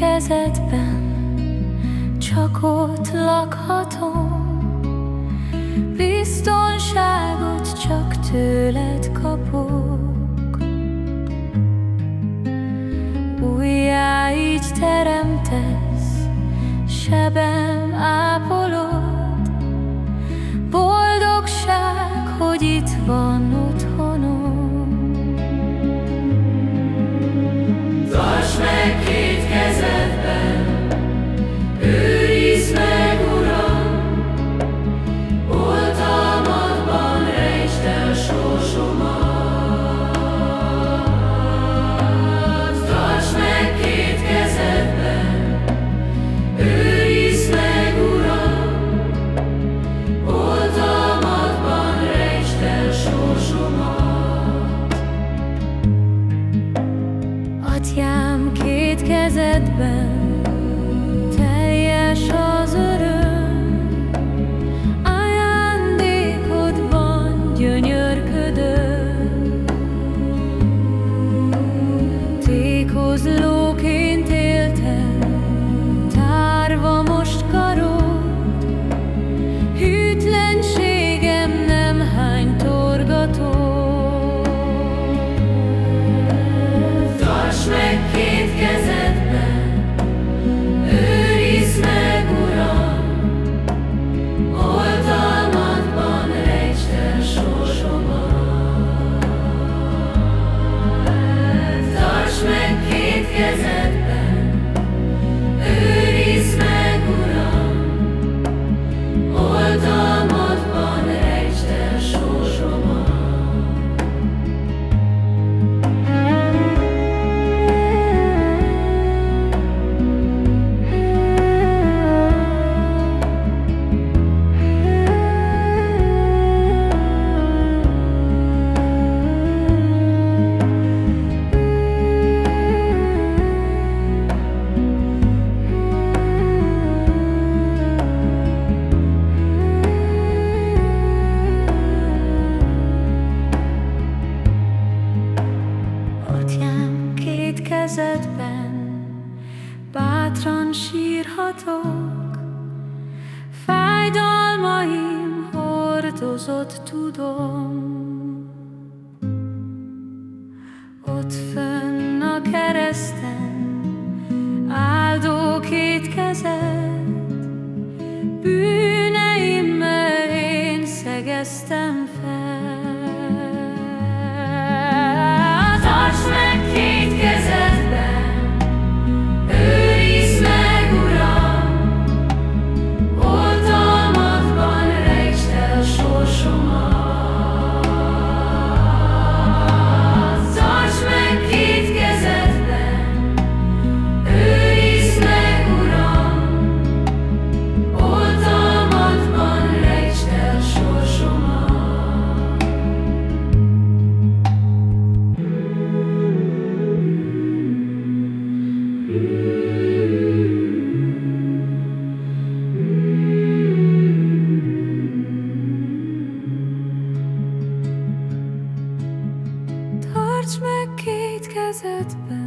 Kezedben Csak ott lakhatom. Biztonságot csak tőled kapok kezedben teljes Yes. Kezedben bátran sírhatok, fájdalmaim hordozott tudom. Ott fönn ausgesetzt bin.